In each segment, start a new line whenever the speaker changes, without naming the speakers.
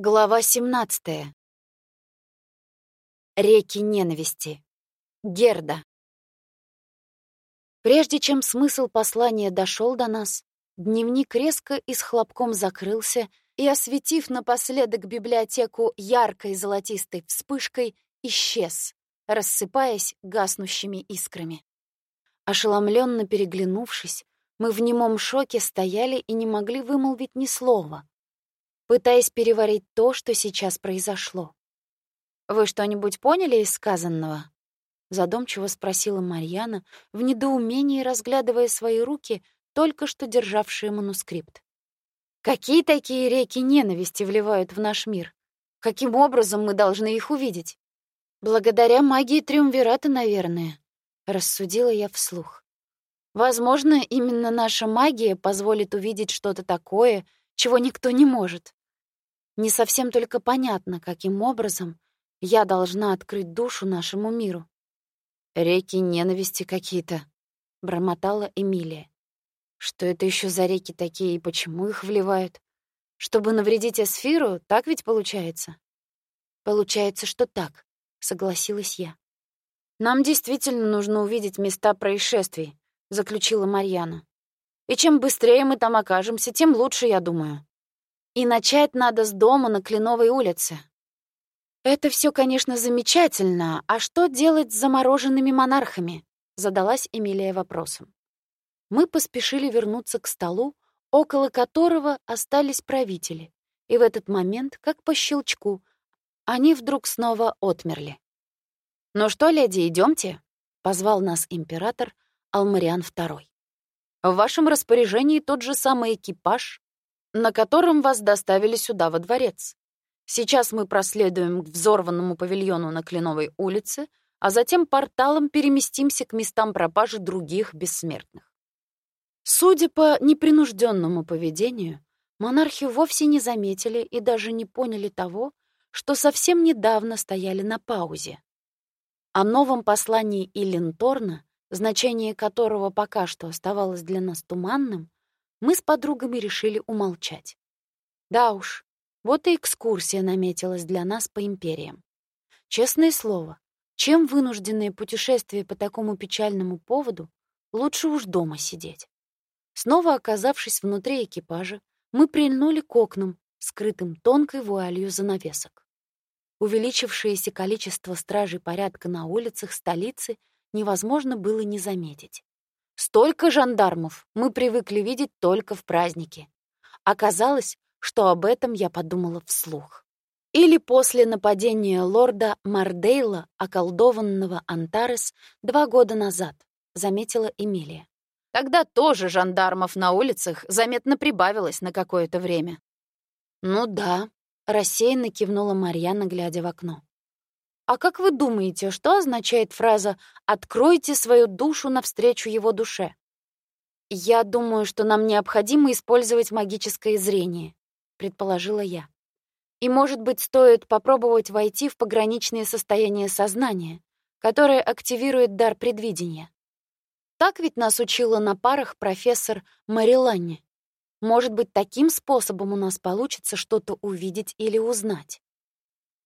Глава 17. Реки ненависти. Герда. Прежде чем смысл послания дошел до нас, дневник резко и с хлопком закрылся и, осветив напоследок библиотеку яркой золотистой вспышкой, исчез, рассыпаясь гаснущими искрами. Ошеломленно переглянувшись, мы в немом шоке стояли и не могли вымолвить ни слова пытаясь переварить то, что сейчас произошло. «Вы что-нибудь поняли из сказанного?» Задумчиво спросила Марьяна, в недоумении разглядывая свои руки, только что державшие манускрипт. «Какие такие реки ненависти вливают в наш мир? Каким образом мы должны их увидеть?» «Благодаря магии Триумвирата, наверное», — рассудила я вслух. «Возможно, именно наша магия позволит увидеть что-то такое, чего никто не может. Не совсем только понятно, каким образом я должна открыть душу нашему миру. Реки ненависти какие-то, бормотала Эмилия. Что это еще за реки такие и почему их вливают? Чтобы навредить Эсфиру, так ведь получается? Получается, что так, согласилась я. Нам действительно нужно увидеть места происшествий, заключила Марьяна. И чем быстрее мы там окажемся, тем лучше, я думаю. И начать надо с дома на Кленовой улице. Это все, конечно, замечательно, а что делать с замороженными монархами? Задалась Эмилия вопросом. Мы поспешили вернуться к столу, около которого остались правители, и в этот момент, как по щелчку, они вдруг снова отмерли. «Ну что, леди, идемте, позвал нас император Алмариан II. «В вашем распоряжении тот же самый экипаж, на котором вас доставили сюда, во дворец. Сейчас мы проследуем к взорванному павильону на Кленовой улице, а затем порталом переместимся к местам пропажи других бессмертных. Судя по непринужденному поведению, монархи вовсе не заметили и даже не поняли того, что совсем недавно стояли на паузе. О новом послании Илленторна, значение которого пока что оставалось для нас туманным, мы с подругами решили умолчать. Да уж, вот и экскурсия наметилась для нас по империям. Честное слово, чем вынужденное путешествие по такому печальному поводу, лучше уж дома сидеть. Снова оказавшись внутри экипажа, мы прильнули к окнам, скрытым тонкой вуалью занавесок. Увеличившееся количество стражей порядка на улицах столицы невозможно было не заметить. Столько жандармов мы привыкли видеть только в праздники. Оказалось, что об этом я подумала вслух. Или после нападения лорда Мардейла, околдованного Антарес, два года назад, заметила Эмилия. Тогда тоже жандармов на улицах заметно прибавилось на какое-то время. «Ну да», — рассеянно кивнула Марьяна, глядя в окно. А как вы думаете, что означает фраза «откройте свою душу навстречу его душе»? Я думаю, что нам необходимо использовать магическое зрение, предположила я. И, может быть, стоит попробовать войти в пограничное состояние сознания, которое активирует дар предвидения. Так ведь нас учила на парах профессор Мариланни. Может быть, таким способом у нас получится что-то увидеть или узнать.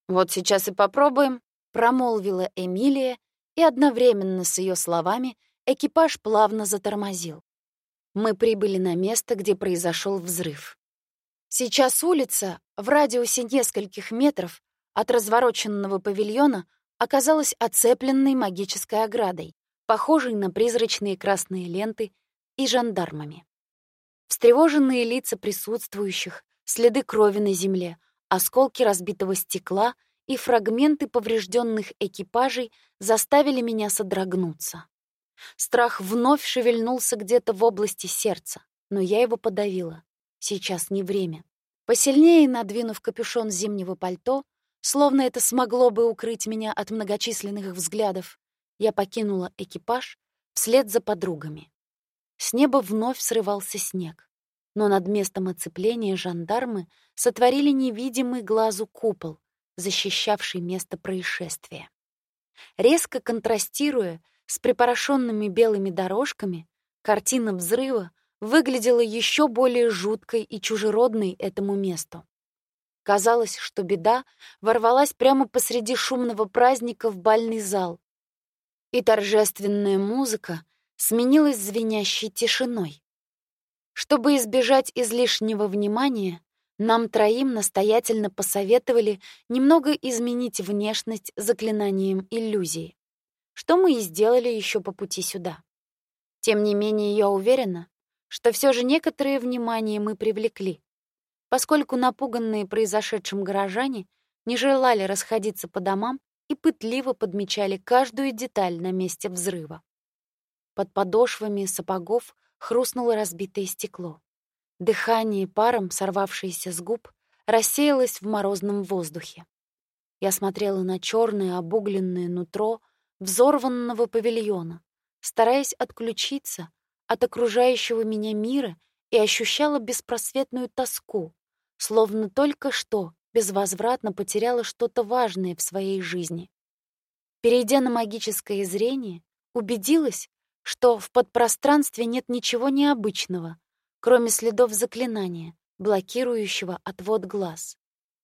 Вот сейчас и попробуем, промолвила Эмилия, и одновременно с ее словами экипаж плавно затормозил. Мы прибыли на место, где произошел взрыв. Сейчас улица в радиусе нескольких метров от развороченного павильона оказалась оцепленной магической оградой, похожей на призрачные красные ленты и жандармами. Встревоженные лица присутствующих, следы крови на земле, осколки разбитого стекла — и фрагменты поврежденных экипажей заставили меня содрогнуться. Страх вновь шевельнулся где-то в области сердца, но я его подавила. Сейчас не время. Посильнее надвинув капюшон зимнего пальто, словно это смогло бы укрыть меня от многочисленных взглядов, я покинула экипаж вслед за подругами. С неба вновь срывался снег, но над местом оцепления жандармы сотворили невидимый глазу купол, защищавший место происшествия. Резко контрастируя с припорошенными белыми дорожками, картина взрыва выглядела еще более жуткой и чужеродной этому месту. Казалось, что беда ворвалась прямо посреди шумного праздника в бальный зал. И торжественная музыка сменилась звенящей тишиной. Чтобы избежать излишнего внимания, нам троим настоятельно посоветовали немного изменить внешность заклинанием иллюзии, что мы и сделали еще по пути сюда. Тем не менее, я уверена, что все же некоторое внимание мы привлекли, поскольку напуганные произошедшим горожане не желали расходиться по домам и пытливо подмечали каждую деталь на месте взрыва. Под подошвами сапогов хрустнуло разбитое стекло. Дыхание паром, сорвавшееся с губ, рассеялось в морозном воздухе. Я смотрела на черное обугленное нутро взорванного павильона, стараясь отключиться от окружающего меня мира и ощущала беспросветную тоску, словно только что безвозвратно потеряла что-то важное в своей жизни. Перейдя на магическое зрение, убедилась, что в подпространстве нет ничего необычного, кроме следов заклинания, блокирующего отвод глаз.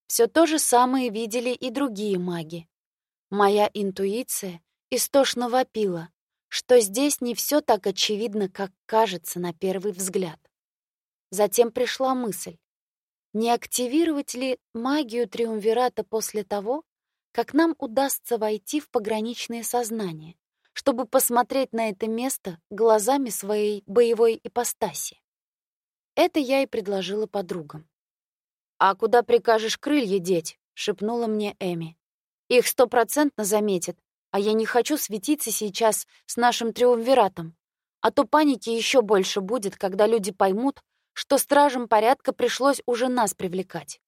Все то же самое видели и другие маги. Моя интуиция истошно вопила, что здесь не все так очевидно, как кажется на первый взгляд. Затем пришла мысль, не активировать ли магию Триумвирата после того, как нам удастся войти в пограничное сознание, чтобы посмотреть на это место глазами своей боевой ипостаси? Это я и предложила подругам. «А куда прикажешь крылья деть?» — шепнула мне Эми. «Их стопроцентно заметят, а я не хочу светиться сейчас с нашим Триумвиратом, а то паники еще больше будет, когда люди поймут, что стражам порядка пришлось уже нас привлекать.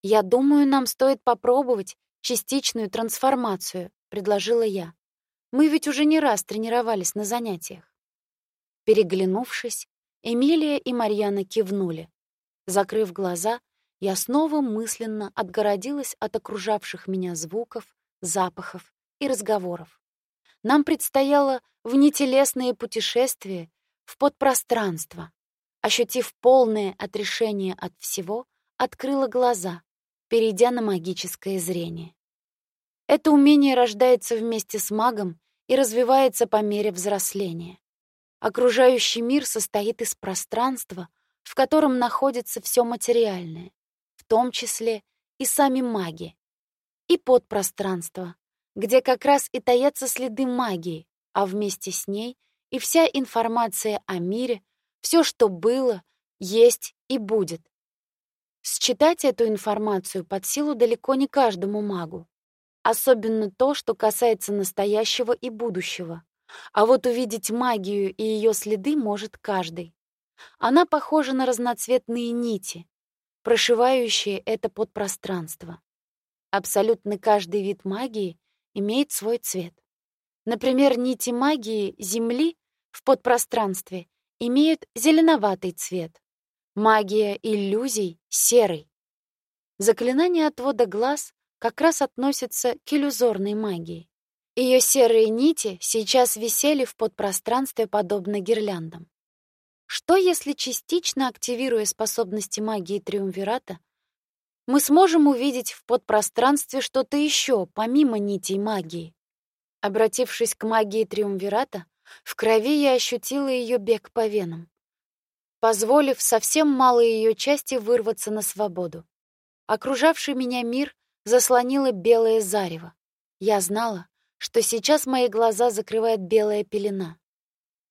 «Я думаю, нам стоит попробовать частичную трансформацию», — предложила я. «Мы ведь уже не раз тренировались на занятиях». Переглянувшись, Эмилия и Марьяна кивнули. Закрыв глаза, я снова мысленно отгородилась от окружавших меня звуков, запахов и разговоров. Нам предстояло внетелесное путешествие в подпространство, ощутив полное отрешение от всего, открыла глаза, перейдя на магическое зрение. Это умение рождается вместе с магом и развивается по мере взросления. Окружающий мир состоит из пространства, в котором находится все материальное, в том числе и сами маги, и подпространство, где как раз и таятся следы магии, а вместе с ней и вся информация о мире, все, что было, есть и будет. Считать эту информацию под силу далеко не каждому магу. Особенно то, что касается настоящего и будущего. А вот увидеть магию и ее следы может каждый. Она похожа на разноцветные нити, прошивающие это подпространство. Абсолютно каждый вид магии имеет свой цвет. Например, нити магии Земли в подпространстве имеют зеленоватый цвет. Магия иллюзий — серый. Заклинание отвода глаз как раз относится к иллюзорной магии. Ее серые нити сейчас висели в подпространстве подобно гирляндам. Что если частично активируя способности магии Триумвирата, мы сможем увидеть в подпространстве что-то еще, помимо нитей магии? Обратившись к магии Триумвирата, в крови я ощутила ее бег по венам, позволив совсем малой ее части вырваться на свободу. Окружавший меня мир заслонило белое зарево. Я знала, что сейчас мои глаза закрывает белая пелена.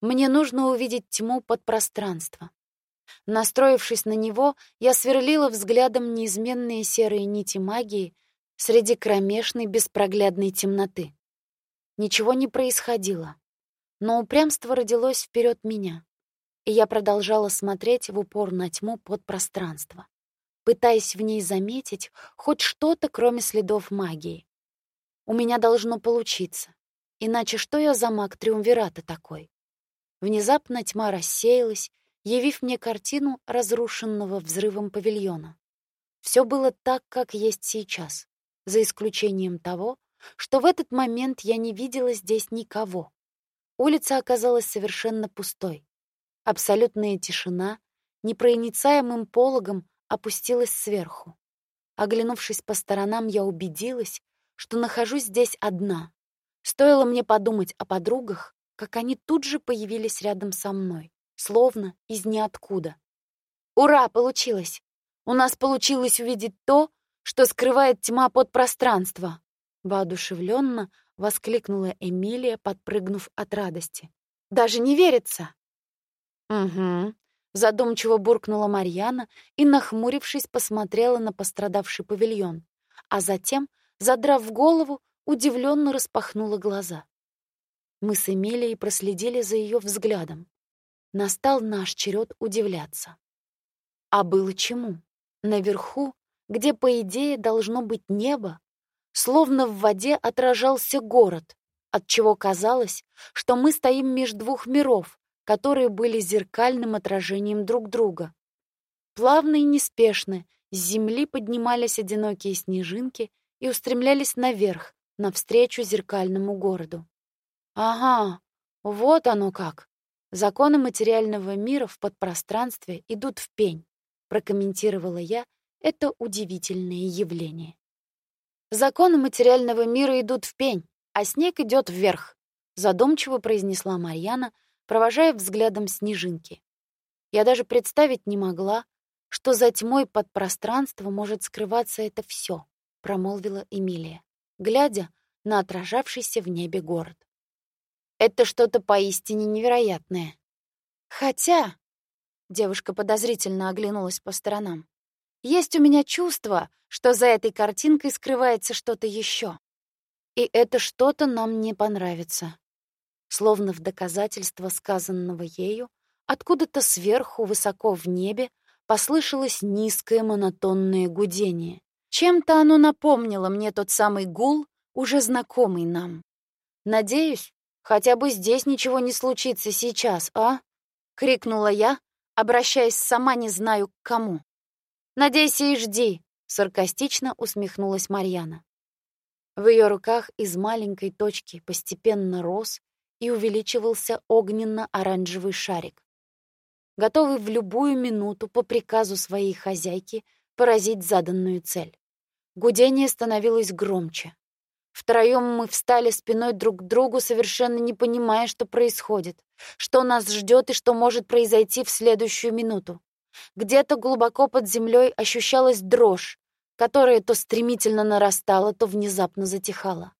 Мне нужно увидеть тьму под пространство. Настроившись на него, я сверлила взглядом неизменные серые нити магии среди кромешной беспроглядной темноты. Ничего не происходило. Но упрямство родилось вперед меня, и я продолжала смотреть в упор на тьму под пространство, пытаясь в ней заметить хоть что-то, кроме следов магии. У меня должно получиться, иначе что я за маг Триумвирата такой? Внезапно тьма рассеялась, явив мне картину разрушенного взрывом павильона. Все было так, как есть сейчас, за исключением того, что в этот момент я не видела здесь никого. Улица оказалась совершенно пустой. Абсолютная тишина непроницаемым пологом опустилась сверху. Оглянувшись по сторонам, я убедилась, что нахожусь здесь одна. Стоило мне подумать о подругах, как они тут же появились рядом со мной, словно из ниоткуда. Ура, получилось! У нас получилось увидеть то, что скрывает тьма под пространство. Воодушевленно воскликнула Эмилия, подпрыгнув от радости. Даже не верится. Угу. Задумчиво буркнула Марьяна и, нахмурившись, посмотрела на пострадавший павильон, а затем, задрав голову, удивленно распахнула глаза. Мы с Эмилией проследили за ее взглядом. Настал наш черед удивляться. А было чему? Наверху, где, по идее, должно быть небо, словно в воде отражался город, отчего казалось, что мы стоим между двух миров, которые были зеркальным отражением друг друга. Плавно и неспешно с земли поднимались одинокие снежинки и устремлялись наверх, навстречу зеркальному городу. Ага, вот оно как. Законы материального мира в подпространстве идут в пень, прокомментировала я это удивительное явление. Законы материального мира идут в пень, а снег идет вверх, задумчиво произнесла Марьяна, провожая взглядом снежинки. Я даже представить не могла, что за тьмой под пространством может скрываться это все, промолвила Эмилия, глядя на отражавшийся в небе город. Это что-то поистине невероятное. Хотя, девушка подозрительно оглянулась по сторонам. Есть у меня чувство, что за этой картинкой скрывается что-то еще. И это что-то нам не понравится. Словно в доказательство сказанного ею, откуда-то сверху, высоко в небе, послышалось низкое монотонное гудение. Чем-то оно напомнило мне тот самый гул, уже знакомый нам. Надеюсь, хотя бы здесь ничего не случится сейчас, а? крикнула я, обращаясь сама не знаю к кому. Надейся и жди, саркастично усмехнулась Марьяна. В ее руках из маленькой точки постепенно рос и увеличивался огненно-оранжевый шарик, готовый в любую минуту по приказу своей хозяйки поразить заданную цель. Гудение становилось громче. Втроем мы встали спиной друг к другу, совершенно не понимая, что происходит, что нас ждет и что может произойти в следующую минуту. Где-то глубоко под землей ощущалась дрожь, которая то стремительно нарастала, то внезапно затихала.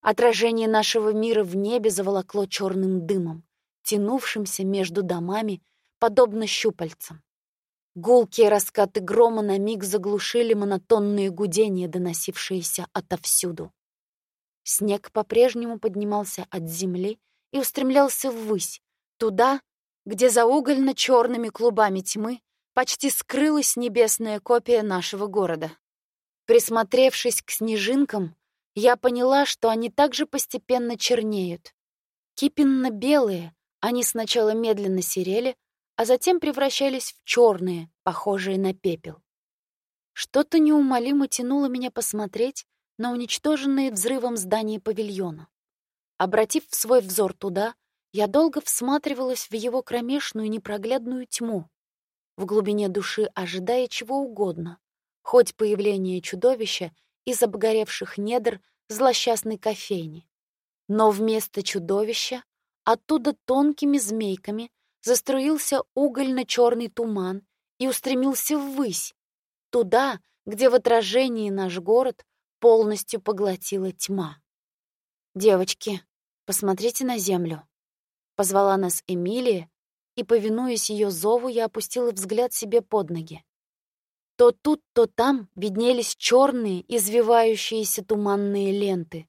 Отражение нашего мира в небе заволокло черным дымом, тянувшимся между домами, подобно щупальцам. Гулкие раскаты грома на миг заглушили монотонные гудения, доносившиеся отовсюду. Снег по-прежнему поднимался от земли и устремлялся ввысь, туда, где за угольно-черными клубами тьмы почти скрылась небесная копия нашего города. Присмотревшись к снежинкам, я поняла, что они также постепенно чернеют. Кипенно-белые, они сначала медленно серели, а затем превращались в черные, похожие на пепел. Что-то неумолимо тянуло меня посмотреть на уничтоженные взрывом здания павильона. Обратив свой взор туда, я долго всматривалась в его кромешную непроглядную тьму, в глубине души ожидая чего угодно, хоть появление чудовища из обгоревших недр злосчастной кофейни. Но вместо чудовища оттуда тонкими змейками заструился угольно-черный туман и устремился ввысь, туда, где в отражении наш город полностью поглотила тьма. «Девочки, посмотрите на землю», — позвала нас Эмилия, и, повинуясь ее зову, я опустила взгляд себе под ноги. То тут, то там виднелись черные, извивающиеся туманные ленты,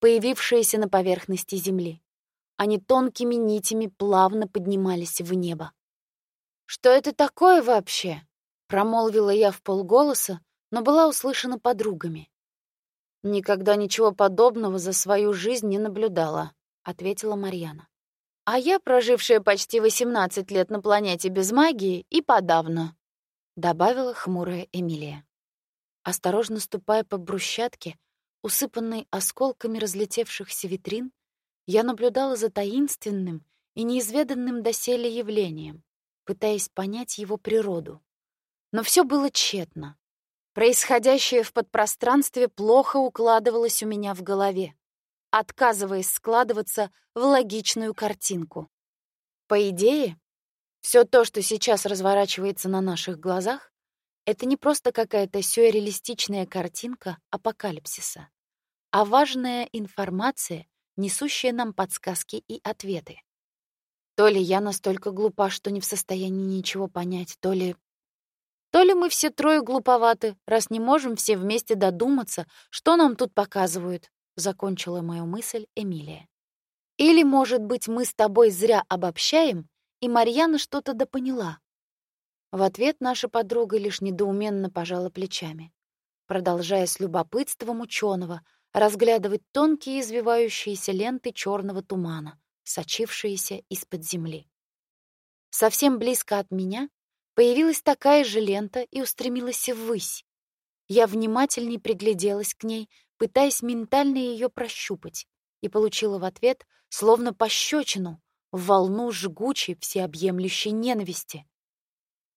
появившиеся на поверхности земли. Они тонкими нитями плавно поднимались в небо. «Что это такое вообще?» — промолвила я в полголоса, но была услышана подругами. «Никогда ничего подобного за свою жизнь не наблюдала», — ответила Марьяна. «А я, прожившая почти 18 лет на планете без магии, и подавно», добавила хмурая Эмилия. Осторожно ступая по брусчатке, усыпанной осколками разлетевшихся витрин, я наблюдала за таинственным и неизведанным доселе явлением, пытаясь понять его природу. Но все было тщетно. Происходящее в подпространстве плохо укладывалось у меня в голове, отказываясь складываться в логичную картинку. По идее, все то, что сейчас разворачивается на наших глазах, это не просто какая-то сюрреалистичная картинка апокалипсиса, а важная информация, несущая нам подсказки и ответы. То ли я настолько глупа, что не в состоянии ничего понять, то ли... То ли мы все трое глуповаты, раз не можем все вместе додуматься, что нам тут показывают, — закончила мою мысль Эмилия. Или, может быть, мы с тобой зря обобщаем, и Марьяна что-то допоняла. В ответ наша подруга лишь недоуменно пожала плечами, продолжая с любопытством ученого разглядывать тонкие извивающиеся ленты черного тумана, сочившиеся из-под земли. Совсем близко от меня появилась такая же лента и устремилась ввысь. Я внимательней пригляделась к ней, пытаясь ментально ее прощупать, и получила в ответ словно пощечину, волну жгучей, всеобъемлющей ненависти.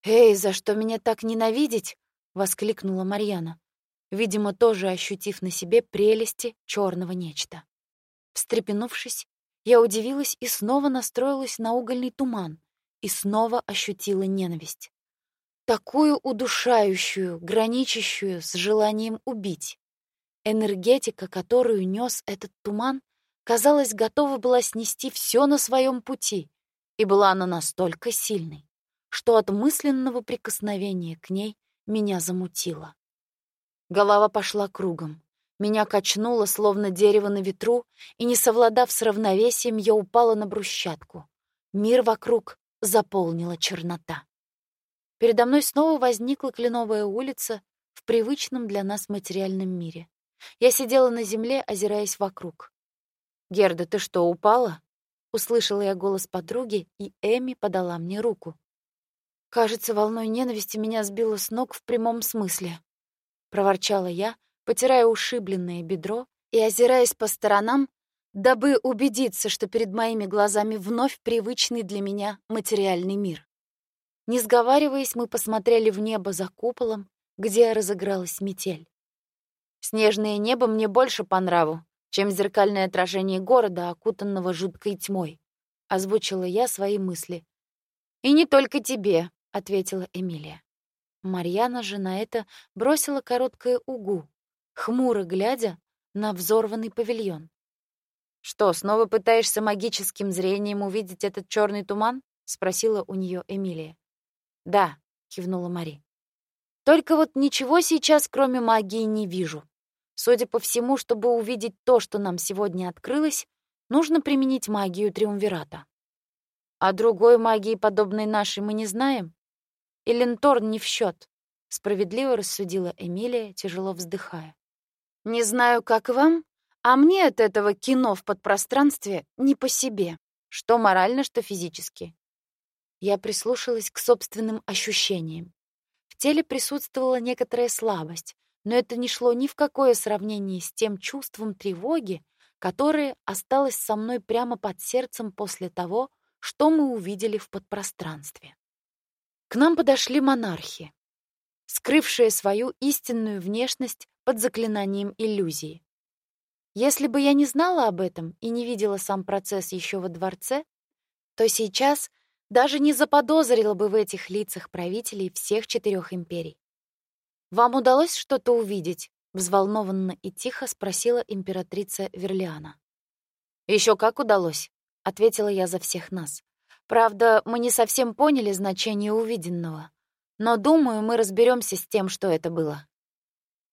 «Эй, за что меня так ненавидеть?» — воскликнула Марьяна, видимо, тоже ощутив на себе прелести черного нечто. Встрепенувшись, я удивилась и снова настроилась на угольный туман и снова ощутила ненависть. Такую удушающую, граничащую с желанием убить. Энергетика, которую нес этот туман, казалось, готова была снести все на своем пути, и была она настолько сильной, что от мысленного прикосновения к ней меня замутило. Голова пошла кругом. Меня качнуло, словно дерево на ветру, и, не совладав с равновесием, я упала на брусчатку. Мир вокруг заполнила чернота. Передо мной снова возникла кленовая улица в привычном для нас материальном мире. Я сидела на земле, озираясь вокруг. «Герда, ты что, упала?» Услышала я голос подруги, и Эми подала мне руку. Кажется, волной ненависти меня сбило с ног в прямом смысле. Проворчала я, потирая ушибленное бедро и озираясь по сторонам, дабы убедиться, что перед моими глазами вновь привычный для меня материальный мир. Не сговариваясь, мы посмотрели в небо за куполом, где разыгралась метель. Снежное небо мне больше по нраву, чем зеркальное отражение города, окутанного жуткой тьмой, озвучила я свои мысли. И не только тебе, ответила Эмилия. Марьяна же на это бросила короткое угу, хмуро глядя на взорванный павильон. «Что, снова пытаешься магическим зрением увидеть этот черный туман?» — спросила у нее Эмилия. «Да», — кивнула Мари. «Только вот ничего сейчас, кроме магии, не вижу. Судя по всему, чтобы увидеть то, что нам сегодня открылось, нужно применить магию Триумвирата. А другой магии, подобной нашей, мы не знаем? И Ленторн не в счет, справедливо рассудила Эмилия, тяжело вздыхая. Не знаю, как вам, а мне от этого кино в подпространстве не по себе, что морально, что физически. Я прислушалась к собственным ощущениям. В теле присутствовала некоторая слабость, но это не шло ни в какое сравнение с тем чувством тревоги, которое осталось со мной прямо под сердцем после того, что мы увидели в подпространстве. К нам подошли монархи, скрывшие свою истинную внешность под заклинанием иллюзии. Если бы я не знала об этом и не видела сам процесс еще во дворце, то сейчас даже не заподозрила бы в этих лицах правителей всех четырех империй. «Вам удалось что-то увидеть?» — взволнованно и тихо спросила императрица Верлиана. Еще как удалось», — ответила я за всех нас. «Правда, мы не совсем поняли значение увиденного, но, думаю, мы разберемся с тем, что это было».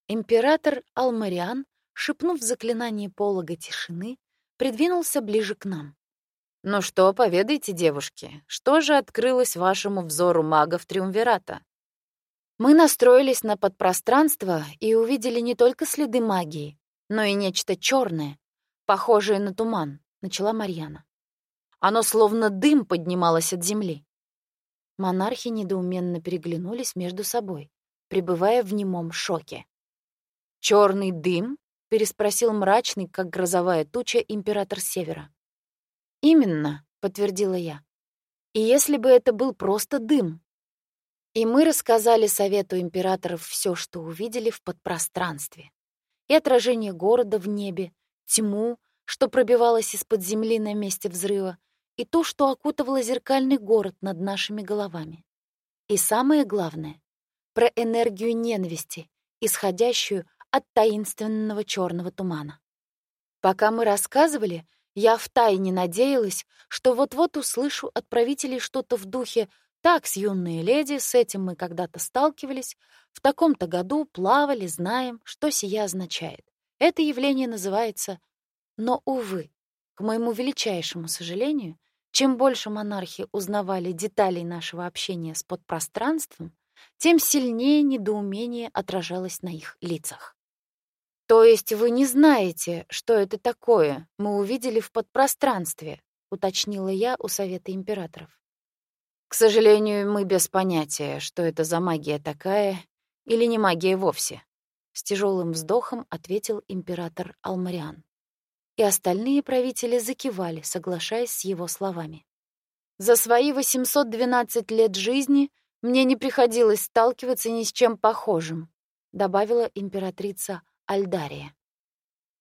Император Алмариан, шепнув заклинание полога тишины, придвинулся ближе к нам. «Ну что, поведайте, девушки, что же открылось вашему взору магов Триумвирата?» Мы настроились на подпространство и увидели не только следы магии, но и нечто черное, похожее на туман, начала Марьяна. Оно словно дым поднималось от земли. Монархи недоуменно переглянулись между собой, пребывая в немом шоке. Черный дым?» — переспросил мрачный, как грозовая туча, император Севера. «Именно», — подтвердила я. «И если бы это был просто дым, И мы рассказали совету императоров все, что увидели в подпространстве. И отражение города в небе, тьму, что пробивалось из-под земли на месте взрыва, и то, что окутывало зеркальный город над нашими головами. И самое главное — про энергию ненависти, исходящую от таинственного черного тумана. Пока мы рассказывали, я втайне надеялась, что вот-вот услышу от правителей что-то в духе «Так, с юные леди, с этим мы когда-то сталкивались, в таком-то году плавали, знаем, что сия означает. Это явление называется... Но, увы, к моему величайшему сожалению, чем больше монархи узнавали деталей нашего общения с подпространством, тем сильнее недоумение отражалось на их лицах. «То есть вы не знаете, что это такое, мы увидели в подпространстве», — уточнила я у Совета императоров. «К сожалению, мы без понятия, что это за магия такая или не магия вовсе», — с тяжелым вздохом ответил император Алмариан. И остальные правители закивали, соглашаясь с его словами. «За свои 812 лет жизни мне не приходилось сталкиваться ни с чем похожим», — добавила императрица Альдария.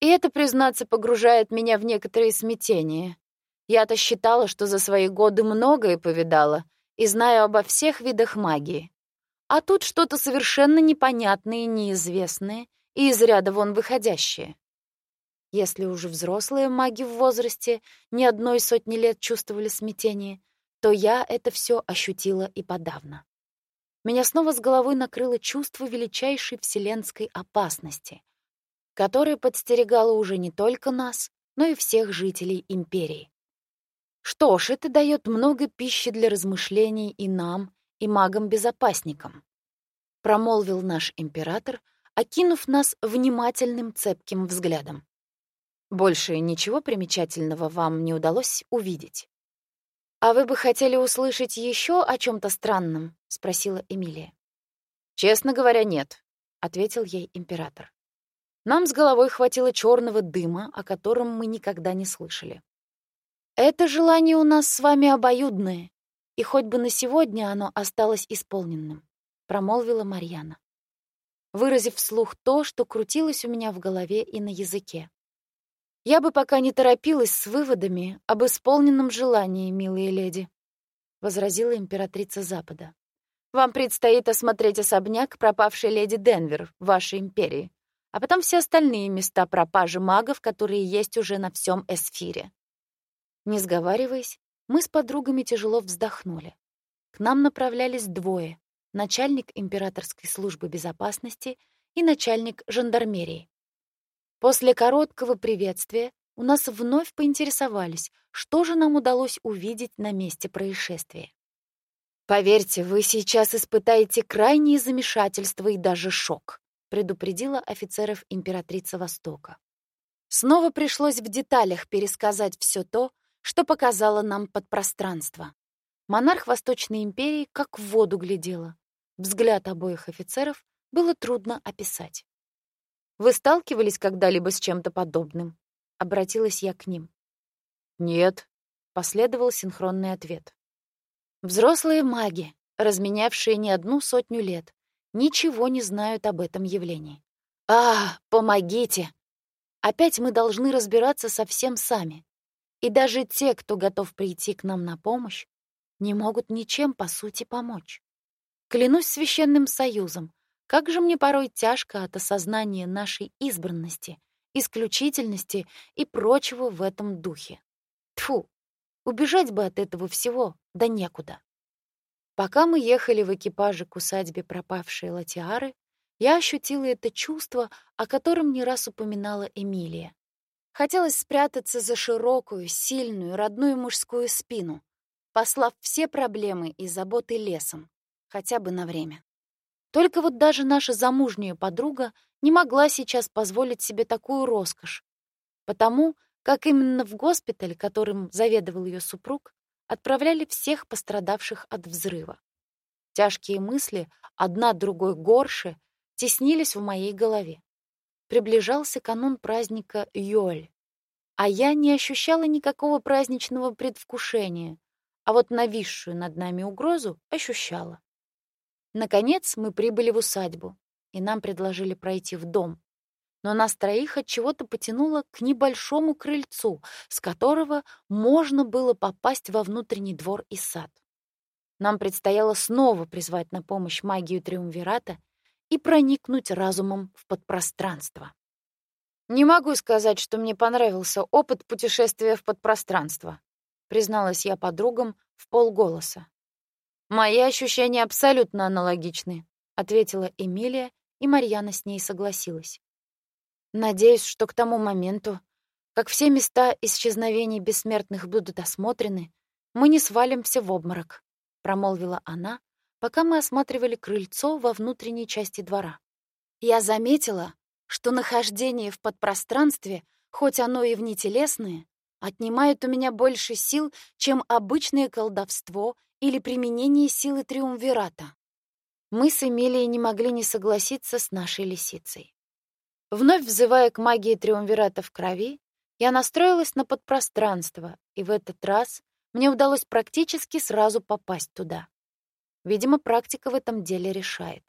И это, признаться, погружает меня в некоторые смятения. Я-то считала, что за свои годы многое повидала и знаю обо всех видах магии. А тут что-то совершенно непонятное и неизвестное, и из ряда вон выходящее. Если уже взрослые маги в возрасте ни одной сотни лет чувствовали смятение, то я это все ощутила и подавно. Меня снова с головой накрыло чувство величайшей вселенской опасности — которая подстерегала уже не только нас, но и всех жителей империи. Что ж, это дает много пищи для размышлений и нам, и магам-безопасникам, промолвил наш император, окинув нас внимательным цепким взглядом. Больше ничего примечательного вам не удалось увидеть. А вы бы хотели услышать еще о чем то странном, спросила Эмилия. Честно говоря, нет, ответил ей император. Нам с головой хватило черного дыма, о котором мы никогда не слышали. Это желание у нас с вами обоюдное, и хоть бы на сегодня оно осталось исполненным, промолвила Марьяна, выразив вслух то, что крутилось у меня в голове и на языке. Я бы пока не торопилась с выводами об исполненном желании, милые леди, возразила императрица Запада. Вам предстоит осмотреть особняк пропавшей леди Денвер в вашей империи а потом все остальные места пропажи магов, которые есть уже на всем Эсфире. Не сговариваясь, мы с подругами тяжело вздохнули. К нам направлялись двое — начальник императорской службы безопасности и начальник жандармерии. После короткого приветствия у нас вновь поинтересовались, что же нам удалось увидеть на месте происшествия. Поверьте, вы сейчас испытаете крайнее замешательство и даже шок предупредила офицеров императрица Востока. Снова пришлось в деталях пересказать все то, что показало нам подпространство. Монарх Восточной империи как в воду глядела. Взгляд обоих офицеров было трудно описать. «Вы сталкивались когда-либо с чем-то подобным?» — обратилась я к ним. «Нет», — последовал синхронный ответ. Взрослые маги, разменявшие не одну сотню лет, ничего не знают об этом явлении. А, помогите! Опять мы должны разбираться со всем сами. И даже те, кто готов прийти к нам на помощь, не могут ничем, по сути, помочь. Клянусь священным союзом, как же мне порой тяжко от осознания нашей избранности, исключительности и прочего в этом духе. Тфу, убежать бы от этого всего, да некуда. Пока мы ехали в экипаже к усадьбе пропавшей Латиары, я ощутила это чувство, о котором не раз упоминала Эмилия. Хотелось спрятаться за широкую, сильную, родную мужскую спину, послав все проблемы и заботы лесом, хотя бы на время. Только вот даже наша замужняя подруга не могла сейчас позволить себе такую роскошь, потому как именно в госпиталь, которым заведовал ее супруг, отправляли всех пострадавших от взрыва. Тяжкие мысли, одна другой горше, теснились в моей голове. Приближался канун праздника Йоль, а я не ощущала никакого праздничного предвкушения, а вот нависшую над нами угрозу ощущала. Наконец мы прибыли в усадьбу, и нам предложили пройти в дом. Но нас троих от чего-то потянуло к небольшому крыльцу, с которого можно было попасть во внутренний двор и сад. Нам предстояло снова призвать на помощь магию Триумвирата и проникнуть разумом в подпространство. «Не могу сказать, что мне понравился опыт путешествия в подпространство», призналась я подругам в полголоса. «Мои ощущения абсолютно аналогичны», ответила Эмилия, и Марьяна с ней согласилась. «Надеюсь, что к тому моменту, как все места исчезновений бессмертных будут осмотрены, мы не свалимся в обморок», промолвила она, пока мы осматривали крыльцо во внутренней части двора. Я заметила, что нахождение в подпространстве, хоть оно и внетелесное, отнимает у меня больше сил, чем обычное колдовство или применение силы Триумвирата. Мы с Эмилией не могли не согласиться с нашей лисицей. Вновь взывая к магии Триумвирата в крови, я настроилась на подпространство, и в этот раз мне удалось практически сразу попасть туда. Видимо, практика в этом деле решает.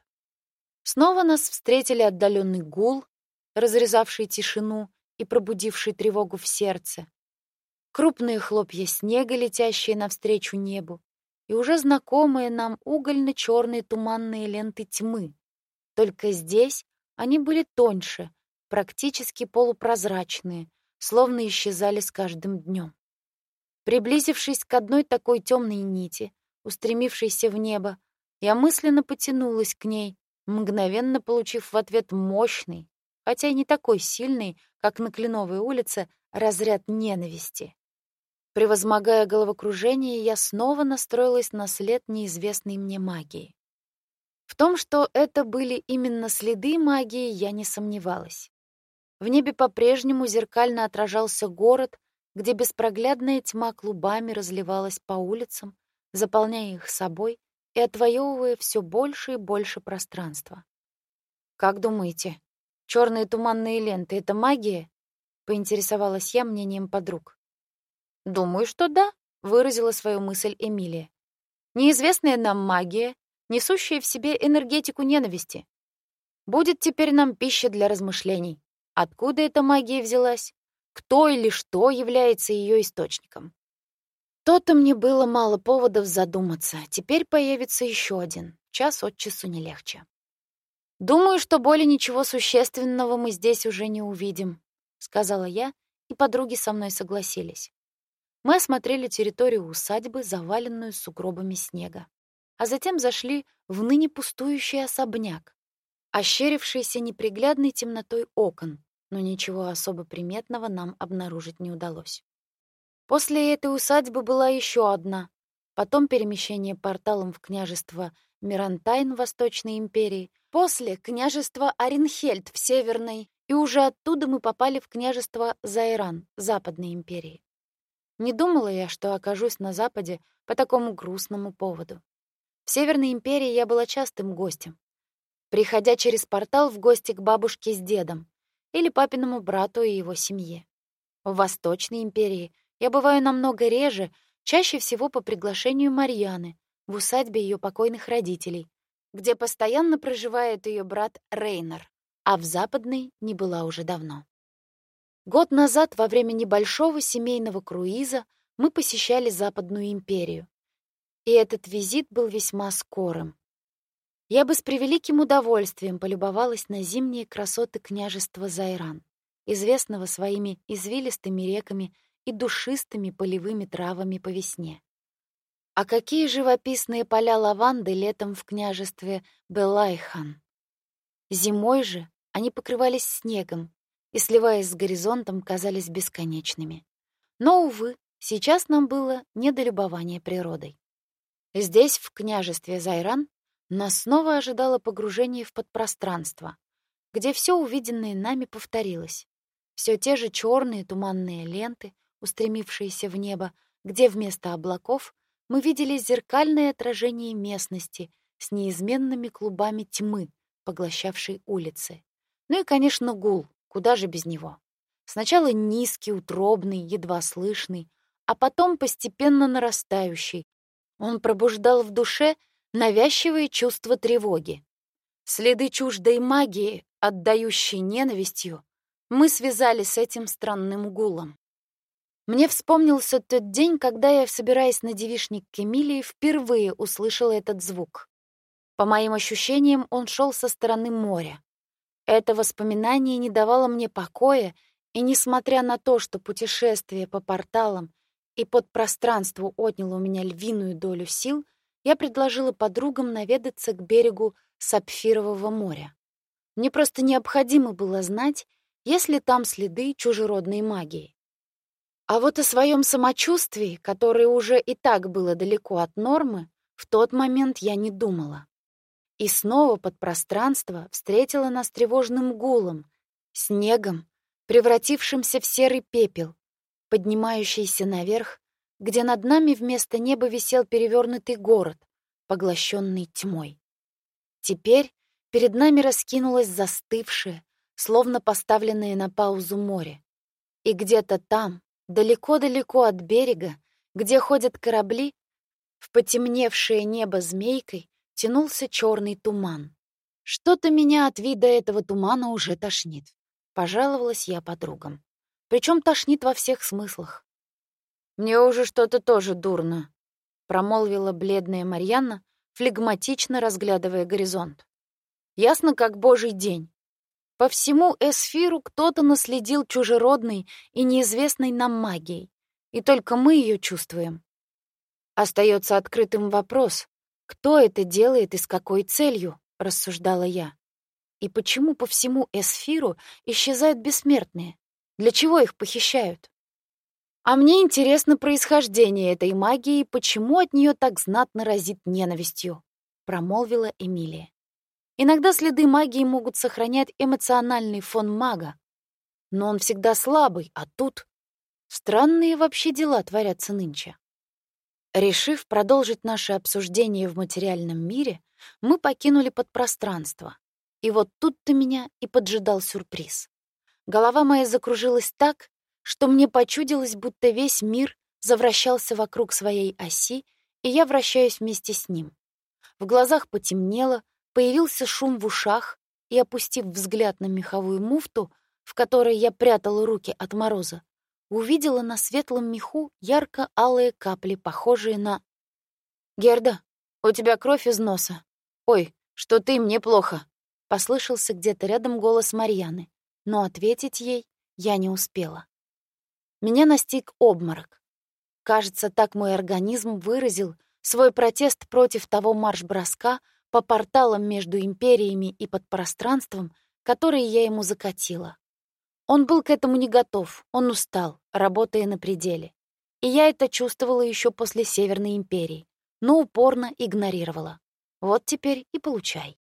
Снова нас встретили отдаленный гул, разрезавший тишину и пробудивший тревогу в сердце, крупные хлопья снега, летящие навстречу небу, и уже знакомые нам угольно черные туманные ленты тьмы. Только здесь они были тоньше, практически полупрозрачные, словно исчезали с каждым днем. Приблизившись к одной такой темной нити, устремившейся в небо, я мысленно потянулась к ней, мгновенно получив в ответ мощный, хотя и не такой сильный, как на Кленовой улице, разряд ненависти. Превозмогая головокружение, я снова настроилась на след неизвестной мне магии. В том, что это были именно следы магии, я не сомневалась. В небе по-прежнему зеркально отражался город, где беспроглядная тьма клубами разливалась по улицам, заполняя их собой и отвоевывая все больше и больше пространства. «Как думаете, черные туманные ленты — это магия?» — поинтересовалась я мнением подруг. «Думаю, что да», — выразила свою мысль Эмилия. «Неизвестная нам магия, несущая в себе энергетику ненависти. Будет теперь нам пища для размышлений. Откуда эта магия взялась? Кто или что является ее источником? То-то мне было мало поводов задуматься. Теперь появится еще один. Час от часу не легче. «Думаю, что более ничего существенного мы здесь уже не увидим», — сказала я, и подруги со мной согласились. Мы осмотрели территорию усадьбы, заваленную сугробами снега, а затем зашли в ныне пустующий особняк, ощерившийся неприглядной темнотой окон, но ничего особо приметного нам обнаружить не удалось. После этой усадьбы была еще одна, потом перемещение порталом в княжество Мирантайн в Восточной империи, после княжество Оренхельд в Северной, и уже оттуда мы попали в княжество Зайран Западной империи. Не думала я, что окажусь на Западе по такому грустному поводу. В Северной империи я была частым гостем, приходя через портал в гости к бабушке с дедом или папиному брату и его семье. В Восточной империи я бываю намного реже, чаще всего по приглашению Марьяны в усадьбе ее покойных родителей, где постоянно проживает ее брат Рейнер, а в Западной не была уже давно. Год назад, во время небольшого семейного круиза, мы посещали Западную империю. И этот визит был весьма скорым. Я бы с превеликим удовольствием полюбовалась на зимние красоты княжества Зайран, известного своими извилистыми реками и душистыми полевыми травами по весне. А какие живописные поля лаванды летом в княжестве Белайхан! Зимой же они покрывались снегом, и, сливаясь с горизонтом, казались бесконечными. Но, увы, сейчас нам было не до любования природой. Здесь, в княжестве Зайран, нас снова ожидало погружение в подпространство, где все увиденное нами повторилось. Все те же черные туманные ленты, устремившиеся в небо, где вместо облаков мы видели зеркальное отражение местности с неизменными клубами тьмы, поглощавшей улицы. Ну и, конечно, гул, Куда же без него? Сначала низкий, утробный, едва слышный, а потом постепенно нарастающий. Он пробуждал в душе навязчивое чувство тревоги. Следы чуждой магии, отдающей ненавистью, мы связали с этим странным гулом. Мне вспомнился тот день, когда я, собираясь на девишник к Эмилии, впервые услышала этот звук. По моим ощущениям, он шел со стороны моря. Это воспоминание не давало мне покоя, и несмотря на то, что путешествие по порталам и под пространству отняло у меня львиную долю сил, я предложила подругам наведаться к берегу Сапфирового моря. Мне просто необходимо было знать, есть ли там следы чужеродной магии. А вот о своем самочувствии, которое уже и так было далеко от нормы, в тот момент я не думала. И снова подпространство встретило нас тревожным гулом, снегом, превратившимся в серый пепел, поднимающийся наверх, где над нами вместо неба висел перевернутый город, поглощенный тьмой. Теперь перед нами раскинулось застывшее, словно поставленное на паузу море. И где-то там, Далеко-далеко от берега, где ходят корабли, в потемневшее небо змейкой тянулся черный туман. Что-то меня от вида этого тумана уже тошнит. Пожаловалась я подругам. Причем тошнит во всех смыслах. Мне уже что-то тоже дурно, промолвила бледная Марьяна, флегматично разглядывая горизонт. Ясно, как божий день. По всему эсфиру кто-то наследил чужеродной и неизвестной нам магией, и только мы ее чувствуем. Остается открытым вопрос, кто это делает и с какой целью, рассуждала я. И почему по всему эсфиру исчезают бессмертные? Для чего их похищают? А мне интересно происхождение этой магии и почему от нее так знатно разит ненавистью, промолвила Эмилия. Иногда следы магии могут сохранять эмоциональный фон мага, но он всегда слабый, а тут странные вообще дела творятся нынче. Решив продолжить наше обсуждение в материальном мире, мы покинули подпространство. И вот тут-то меня и поджидал сюрприз. Голова моя закружилась так, что мне почудилось, будто весь мир завращался вокруг своей оси, и я вращаюсь вместе с ним. В глазах потемнело, Появился шум в ушах, и, опустив взгляд на меховую муфту, в которой я прятала руки от мороза, увидела на светлом меху ярко-алые капли, похожие на... «Герда, у тебя кровь из носа. Ой, что ты, мне плохо!» Послышался где-то рядом голос Марьяны, но ответить ей я не успела. Меня настиг обморок. Кажется, так мой организм выразил свой протест против того марш-броска, по порталам между империями и подпространством, которые я ему закатила. Он был к этому не готов, он устал, работая на пределе. И я это чувствовала еще после Северной империи, но упорно игнорировала. Вот теперь и получай.